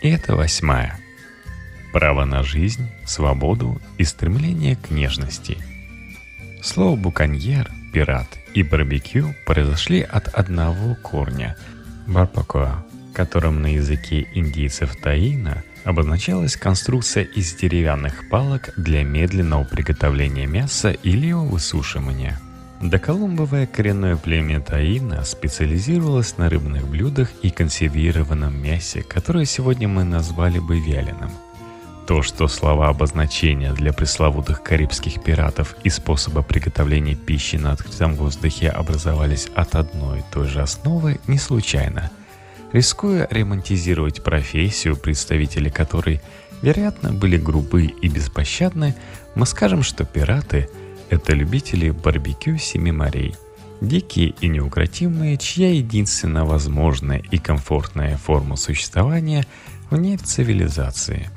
И это восьмая. Право на жизнь, свободу и стремление к нежности. Слово «буконьер», «пират» и «барбекю» произошли от одного корня – «барбакоа», которым на языке индейцев Таина обозначалась конструкция из деревянных палок для медленного приготовления мяса или его высушивания – Доколумбовое коренное племя Таина специализировалось на рыбных блюдах и консервированном мясе, которое сегодня мы назвали бы вяленым. То, что слова обозначения для пресловутых карибских пиратов и способа приготовления пищи на открытом воздухе образовались от одной и той же основы, не случайно. Рискуя ремонтизировать профессию, представители которой, вероятно, были грубы и беспощадны, мы скажем, что пираты – это любители барбекю Семи морей. Дикие и неукротимые, чья единственно возможная и комфортная форма существования вне цивилизации.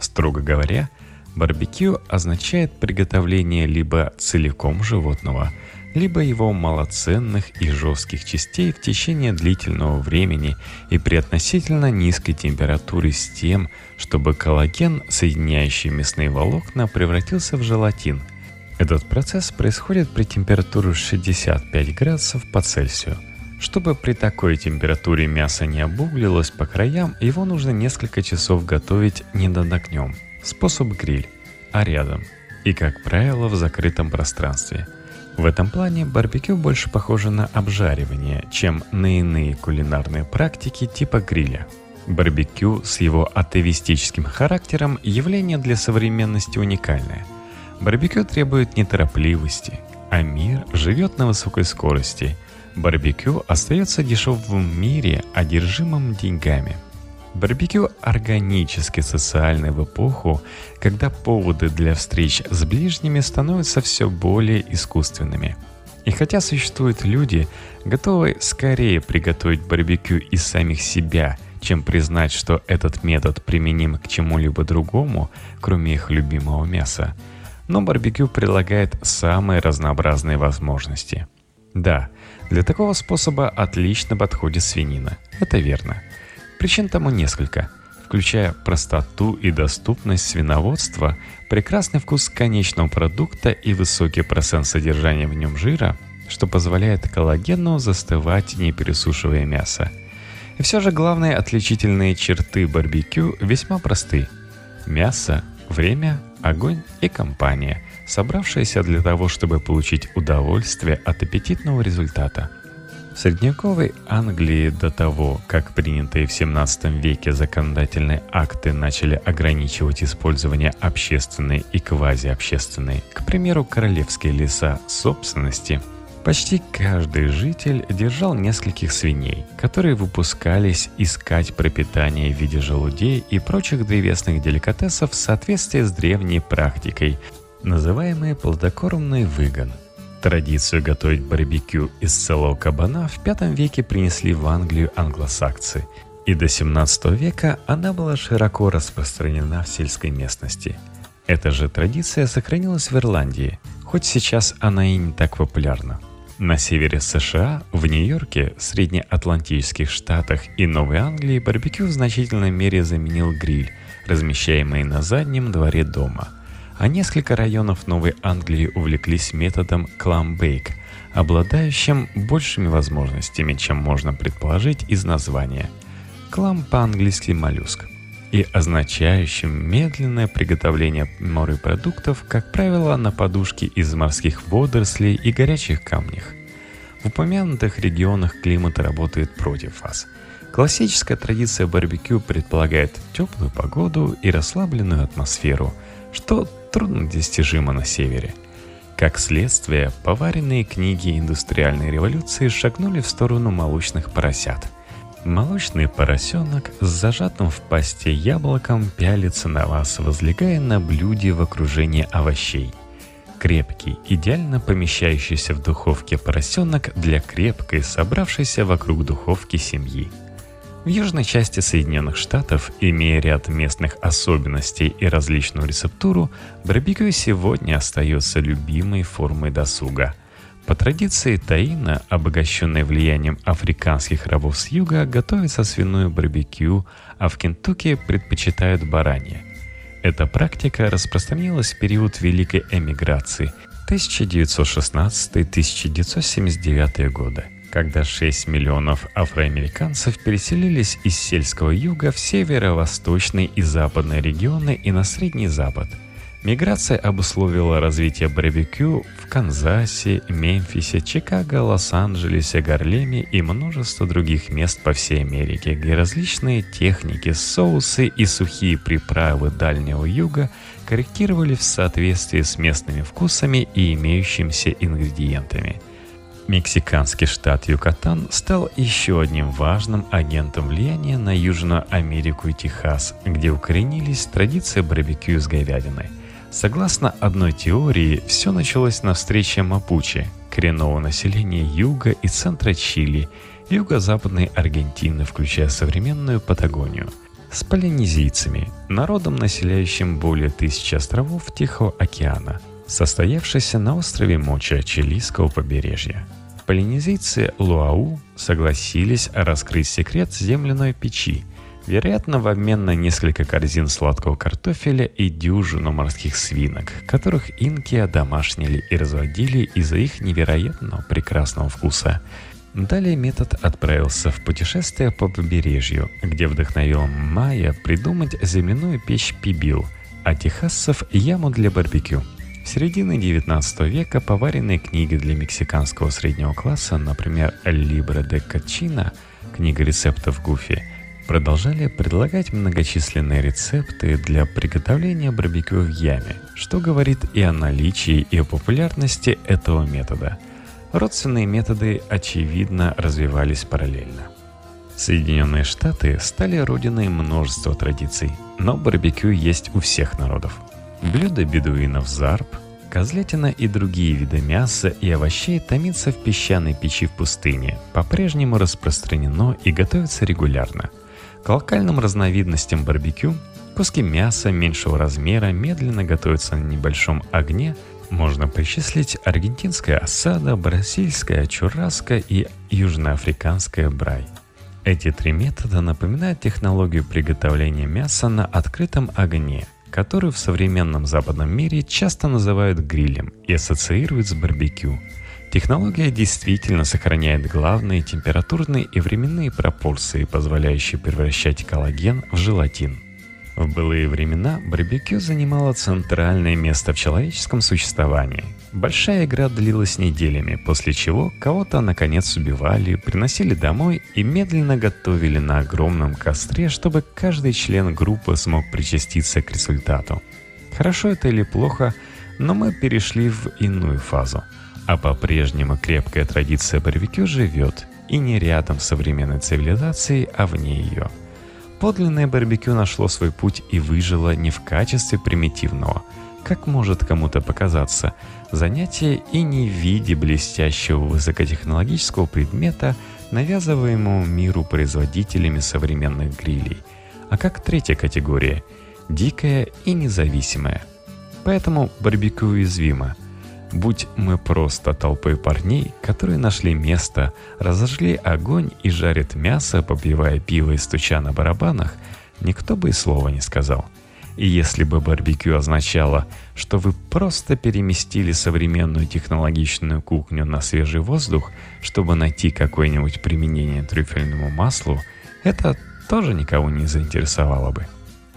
Строго говоря, барбекю означает приготовление либо целиком животного, либо его малоценных и жестких частей в течение длительного времени и при относительно низкой температуре с тем, чтобы коллаген, соединяющий мясные волокна, превратился в желатин – этот процесс происходит при температуре 65 градусов по Цельсию. Чтобы при такой температуре мясо не обуглилось по краям, его нужно несколько часов готовить не над огнем. Способ гриль, а рядом. И, как правило, в закрытом пространстве. В этом плане барбекю больше похоже на обжаривание, чем на иные кулинарные практики типа гриля. Барбекю с его атеистическим характером явление для современности уникальное – Барбекю требует неторопливости, а мир живет на высокой скорости. Барбекю остается дешевым в мире, одержимым деньгами. Барбекю органически социальный в эпоху, когда поводы для встреч с ближними становятся все более искусственными. И хотя существуют люди, готовые скорее приготовить барбекю из самих себя, чем признать, что этот метод применим к чему-либо другому, кроме их любимого мяса – но барбекю предлагает самые разнообразные возможности. Да, для такого способа отлично подходит свинина. Это верно. Причин тому несколько, включая простоту и доступность свиноводства, прекрасный вкус конечного продукта и высокий процент содержания в нем жира, что позволяет коллагену застывать, не пересушивая мясо. И все же главные отличительные черты барбекю весьма просты. Мясо, время, огонь и компания, собравшиеся для того, чтобы получить удовольствие от аппетитного результата. В средневековой Англии до того, как принятые в 17 веке законодательные акты начали ограничивать использование общественной и квазиобщественной, к примеру, королевские леса собственности – Почти каждый житель держал нескольких свиней, которые выпускались искать пропитание в виде желудей и прочих древесных деликатесов в соответствии с древней практикой, называемой плодокормный выгон. Традицию готовить барбекю из целого кабана в V веке принесли в Англию англосаксы, и до 17 века она была широко распространена в сельской местности. Эта же традиция сохранилась в Ирландии, хоть сейчас она и не так популярна. На севере США, в Нью-Йорке, Среднеатлантических Штатах и Новой Англии барбекю в значительной мере заменил гриль, размещаемый на заднем дворе дома. А несколько районов Новой Англии увлеклись методом кламбейк, обладающим большими возможностями, чем можно предположить из названия. Клам по-английски моллюск и означающим медленное приготовление морепродуктов, как правило, на подушке из морских водорослей и горячих камнях. В упомянутых регионах климат работает против вас. Классическая традиция барбекю предполагает теплую погоду и расслабленную атмосферу, что трудно достижимо на севере. Как следствие, поваренные книги индустриальной революции шагнули в сторону молочных поросят – Молочный поросенок с зажатым в пасте яблоком пялится на вас, возлегая на блюде в окружении овощей. Крепкий, идеально помещающийся в духовке поросенок для крепкой, собравшейся вокруг духовки семьи. В южной части Соединенных Штатов, имея ряд местных особенностей и различную рецептуру, барбекю сегодня остается любимой формой досуга – По традиции таина, обогащенная влиянием африканских рабов с юга, готовится свиное барбекю, а в Кентукки предпочитают баранье. Эта практика распространилась в период Великой эмиграции 1916-1979 годы, когда 6 миллионов афроамериканцев переселились из сельского юга в северо-восточный и западные регионы и на Средний Запад – Миграция обусловила развитие барбекю в Канзасе, Мемфисе, Чикаго, Лос-Анджелесе, Гарлеме и множество других мест по всей Америке, где различные техники, соусы и сухие приправы Дальнего Юга корректировали в соответствии с местными вкусами и имеющимися ингредиентами. Мексиканский штат Юкатан стал еще одним важным агентом влияния на Южную Америку и Техас, где укоренились традиции барбекю с говядиной – Согласно одной теории, все началось на встрече Мапуче, коренного населения юга и центра Чили, юго-западной Аргентины, включая современную Патагонию, с полинезийцами, народом, населяющим более тысячи островов Тихого океана, состоявшийся на острове Моча чилийского побережья. Полинезийцы Луау согласились раскрыть секрет земляной печи – Вероятно, в обмен на несколько корзин сладкого картофеля и дюжину морских свинок, которых инки одомашнили и разводили из-за их невероятно прекрасного вкуса. Далее метод отправился в путешествие по побережью, где вдохновил Майя придумать земляную печь пибил, а техассов – яму для барбекю. В середине 19 века поваренные книги для мексиканского среднего класса, например, «Либре де Качина» – книга рецептов Гуфи – продолжали предлагать многочисленные рецепты для приготовления барбекю в яме, что говорит и о наличии и о популярности этого метода. Родственные методы, очевидно, развивались параллельно. Соединенные Штаты стали родиной множества традиций, но барбекю есть у всех народов. Блюда бедуинов зарб, козлятина и другие виды мяса и овощей томится в песчаной печи в пустыне, по-прежнему распространено и готовится регулярно – к локальным разновидностям барбекю куски мяса меньшего размера медленно готовятся на небольшом огне. Можно причислить аргентинская осада, бразильская чураска и южноафриканская брай. Эти три метода напоминают технологию приготовления мяса на открытом огне, которую в современном западном мире часто называют грилем и ассоциируют с барбекю – Технология действительно сохраняет главные температурные и временные пропорции, позволяющие превращать коллаген в желатин. В былые времена барбекю занимало центральное место в человеческом существовании. Большая игра длилась неделями, после чего кого-то наконец убивали, приносили домой и медленно готовили на огромном костре, чтобы каждый член группы смог причаститься к результату. Хорошо это или плохо, но мы перешли в иную фазу – а по-прежнему крепкая традиция барбекю живет, и не рядом с современной цивилизацией, а вне ее. Подлинное барбекю нашло свой путь и выжило не в качестве примитивного, как может кому-то показаться, занятия и не в виде блестящего высокотехнологического предмета, навязываемого миру производителями современных грилей, а как третья категория – дикая и независимая. Поэтому барбекю уязвимо – Будь мы просто толпой парней, которые нашли место, разожгли огонь и жарят мясо, попивая пиво и стуча на барабанах, никто бы и слова не сказал. И если бы барбекю означало, что вы просто переместили современную технологичную кухню на свежий воздух, чтобы найти какое-нибудь применение трюфельному маслу, это тоже никого не заинтересовало бы.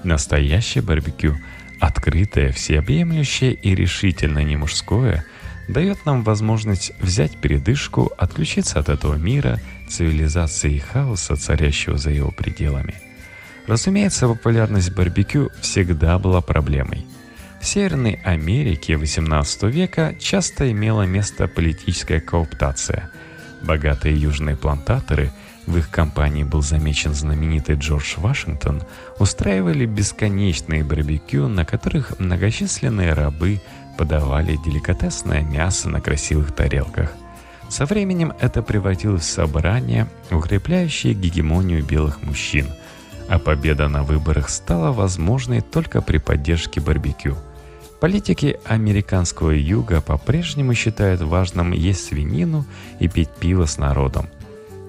Настоящее барбекю – Открытое, всеобъемлющее и решительно не мужское дает нам возможность взять передышку, отключиться от этого мира, цивилизации и хаоса, царящего за его пределами. Разумеется, популярность барбекю всегда была проблемой. В Северной Америке XVIII века часто имела место политическая кооптация. Богатые южные плантаторы – в их компании был замечен знаменитый Джордж Вашингтон, устраивали бесконечные барбекю, на которых многочисленные рабы подавали деликатесное мясо на красивых тарелках. Со временем это превратилось в собрание, укрепляющее гегемонию белых мужчин, а победа на выборах стала возможной только при поддержке барбекю. Политики американского юга по-прежнему считают важным есть свинину и пить пиво с народом.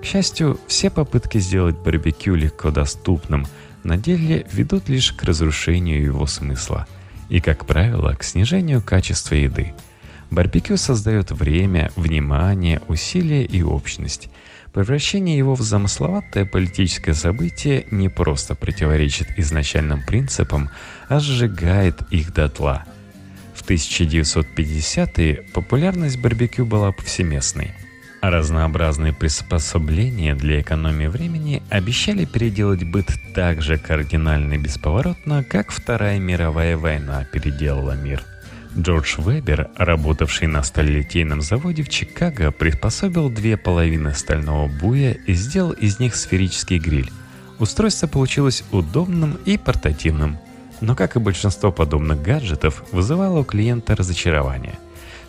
К счастью, все попытки сделать барбекю легко доступным на деле ведут лишь к разрушению его смысла и, как правило, к снижению качества еды. Барбекю создает время, внимание, усилия и общность. Превращение его в замысловатое политическое событие не просто противоречит изначальным принципам, а сжигает их дотла – в 1950-е популярность барбекю была повсеместной, разнообразные приспособления для экономии времени обещали переделать быт так же кардинально и бесповоротно, как Вторая мировая война переделала мир. Джордж Вебер, работавший на сталелитейном заводе в Чикаго, приспособил две половины стального буя и сделал из них сферический гриль. Устройство получилось удобным и портативным, но, как и большинство подобных гаджетов, вызывало у клиента разочарование.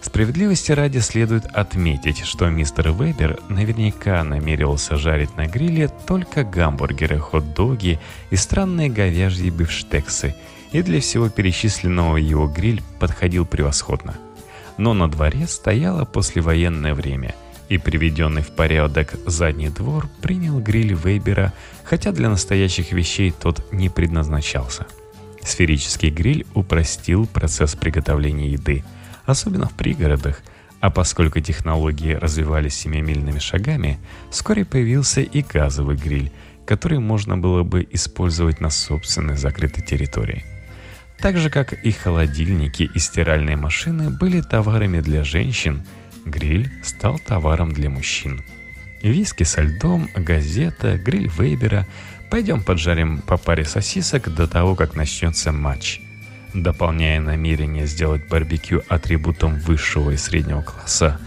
Справедливости ради следует отметить, что мистер Вебер наверняка намеревался жарить на гриле только гамбургеры, хот-доги и странные говяжьи бифштексы, и для всего перечисленного его гриль подходил превосходно. Но на дворе стояло послевоенное время, и приведенный в порядок задний двор принял гриль Вебера, хотя для настоящих вещей тот не предназначался – Сферический гриль упростил процесс приготовления еды, особенно в пригородах, а поскольку технологии развивались семимильными шагами, вскоре появился и газовый гриль, который можно было бы использовать на собственной закрытой территории. Так же, как и холодильники и стиральные машины были товарами для женщин, гриль стал товаром для мужчин. Виски со льдом, газета, гриль Вейбера – Пойдем поджарим по паре сосисок до того, как начнется матч. Дополняя намерение сделать барбекю атрибутом высшего и среднего класса,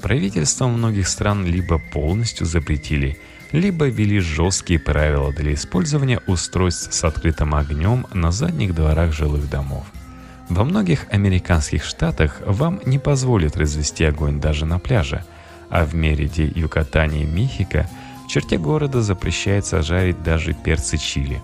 правительства многих стран либо полностью запретили, либо ввели жесткие правила для использования устройств с открытым огнем на задних дворах жилых домов. Во многих американских штатах вам не позволят развести огонь даже на пляже, а в Мериде, Юкатане и Мехико – в черте города запрещается жарить даже перцы чили.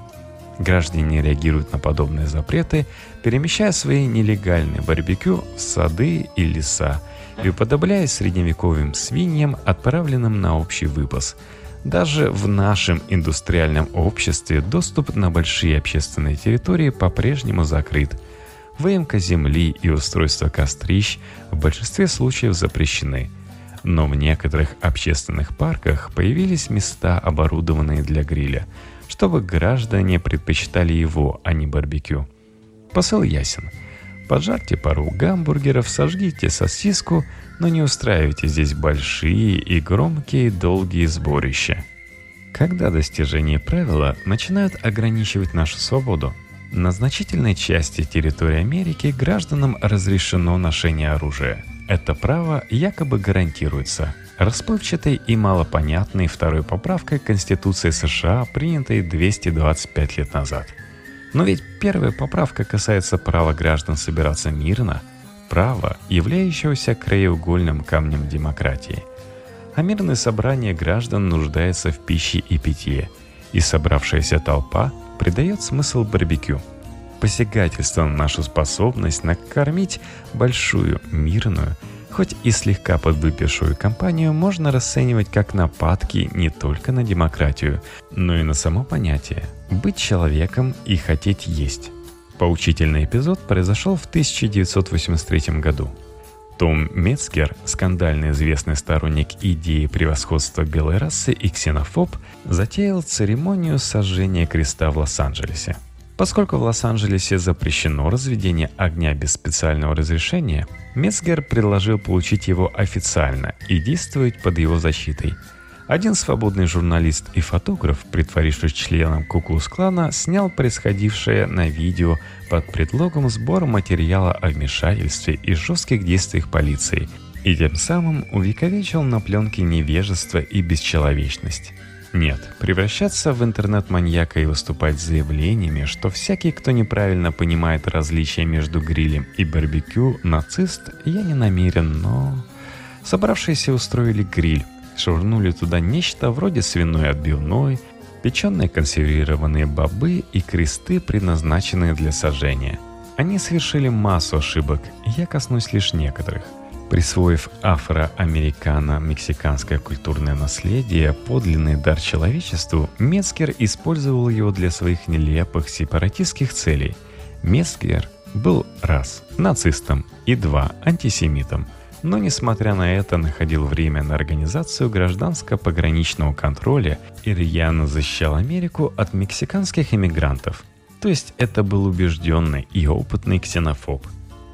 Граждане реагируют на подобные запреты, перемещая свои нелегальные барбекю в сады и леса и уподобляясь средневековым свиньям, отправленным на общий выпас. Даже в нашем индустриальном обществе доступ на большие общественные территории по-прежнему закрыт. Выемка земли и устройство кострищ в большинстве случаев запрещены – но в некоторых общественных парках появились места, оборудованные для гриля, чтобы граждане предпочитали его, а не барбекю. Посыл ясен. Поджарьте пару гамбургеров, сожгите сосиску, но не устраивайте здесь большие и громкие долгие сборища. Когда достижение правила начинают ограничивать нашу свободу, на значительной части территории Америки гражданам разрешено ношение оружия – это право якобы гарантируется расплывчатой и малопонятной второй поправкой Конституции США, принятой 225 лет назад. Но ведь первая поправка касается права граждан собираться мирно, права, являющегося краеугольным камнем демократии. А мирное собрание граждан нуждается в пище и питье, и собравшаяся толпа придает смысл барбекю – посягательство на нашу способность накормить большую, мирную, хоть и слегка подвыпившую компанию можно расценивать как нападки не только на демократию, но и на само понятие «быть человеком и хотеть есть». Поучительный эпизод произошел в 1983 году. Том Мецкер, скандально известный сторонник идеи превосходства белой расы и ксенофоб, затеял церемонию сожжения креста в Лос-Анджелесе – Поскольку в Лос-Анджелесе запрещено разведение огня без специального разрешения, Мецгер предложил получить его официально и действовать под его защитой. Один свободный журналист и фотограф, притворившись членом Куклус-клана, снял происходившее на видео под предлогом сбора материала о вмешательстве и жестких действиях полиции, и тем самым увековечил на пленке невежество и бесчеловечность. Нет, превращаться в интернет-маньяка и выступать с заявлениями, что всякий, кто неправильно понимает различия между грилем и барбекю, нацист, я не намерен, но... Собравшиеся устроили гриль, швырнули туда нечто вроде свиной отбивной, печеные консервированные бобы и кресты, предназначенные для сожжения. Они совершили массу ошибок, я коснусь лишь некоторых. Присвоив афроамерикано-мексиканское культурное наследие, подлинный дар человечеству, Мецкер использовал его для своих нелепых сепаратистских целей. Мецкер был раз нацистом и два антисемитом, но несмотря на это находил время на организацию гражданско-пограничного контроля и рьяно защищал Америку от мексиканских иммигрантов – то есть это был убежденный и опытный ксенофоб.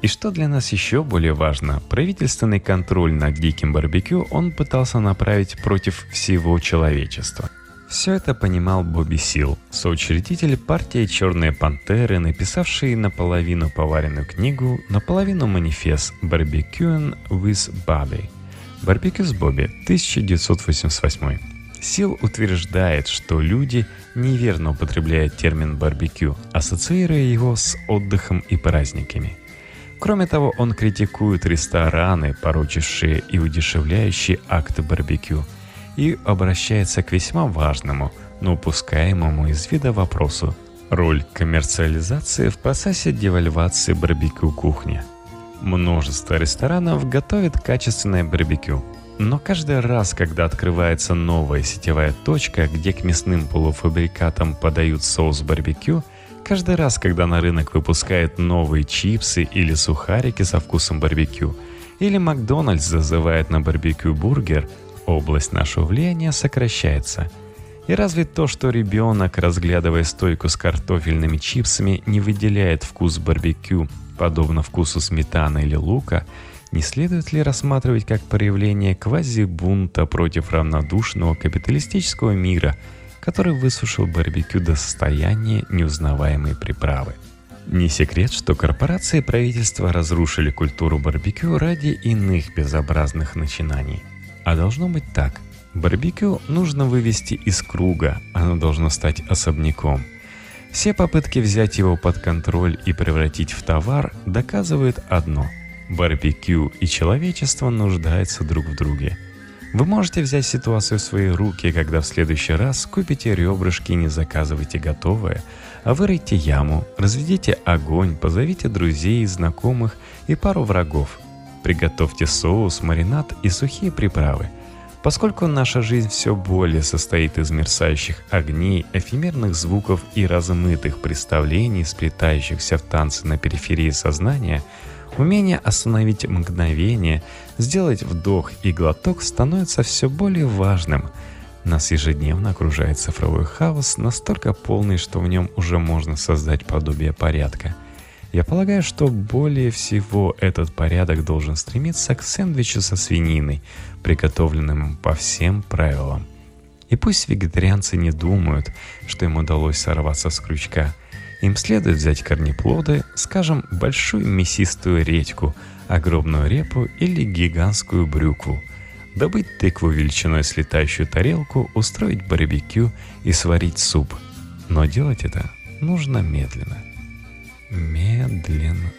И что для нас еще более важно, правительственный контроль над диким барбекю он пытался направить против всего человечества. Все это понимал Бобби Сил, соучредитель партии «Черные пантеры», написавший наполовину поваренную книгу, наполовину манифест «Барбекюн with Bobby». «Барбекю с Бобби» 1988 Сил утверждает, что люди неверно употребляют термин «барбекю», ассоциируя его с отдыхом и праздниками. Кроме того, он критикует рестораны, порочившие и удешевляющие акты барбекю, и обращается к весьма важному, но упускаемому из вида вопросу – роль коммерциализации в процессе девальвации барбекю кухни. Множество ресторанов готовят качественное барбекю – но каждый раз, когда открывается новая сетевая точка, где к мясным полуфабрикатам подают соус барбекю, каждый раз, когда на рынок выпускают новые чипсы или сухарики со вкусом барбекю, или Макдональдс зазывает на барбекю бургер, область нашего влияния сокращается. И разве то, что ребенок, разглядывая стойку с картофельными чипсами, не выделяет вкус барбекю, подобно вкусу сметаны или лука – не следует ли рассматривать как проявление квази-бунта против равнодушного капиталистического мира, который высушил барбекю до состояния неузнаваемой приправы? Не секрет, что корпорации и правительства разрушили культуру барбекю ради иных безобразных начинаний. А должно быть так. Барбекю нужно вывести из круга, оно должно стать особняком. Все попытки взять его под контроль и превратить в товар доказывают одно – Барбекю и человечество нуждаются друг в друге. Вы можете взять ситуацию в свои руки, когда в следующий раз купите ребрышки и не заказывайте готовое, а вырыйте яму, разведите огонь, позовите друзей знакомых и пару врагов. Приготовьте соус, маринад и сухие приправы. Поскольку наша жизнь все более состоит из мерцающих огней, эфемерных звуков и размытых представлений, сплетающихся в танцы на периферии сознания – Умение остановить мгновение, сделать вдох и глоток становится все более важным. Нас ежедневно окружает цифровой хаос, настолько полный, что в нем уже можно создать подобие порядка. Я полагаю, что более всего этот порядок должен стремиться к сэндвичу со свининой, приготовленному по всем правилам. И пусть вегетарианцы не думают, что им удалось сорваться с крючка – им следует взять корнеплоды, скажем, большую мясистую редьку, огромную репу или гигантскую брюкву, добыть тыкву величиной с летающую тарелку, устроить барбекю и сварить суп. Но делать это нужно медленно. Медленно.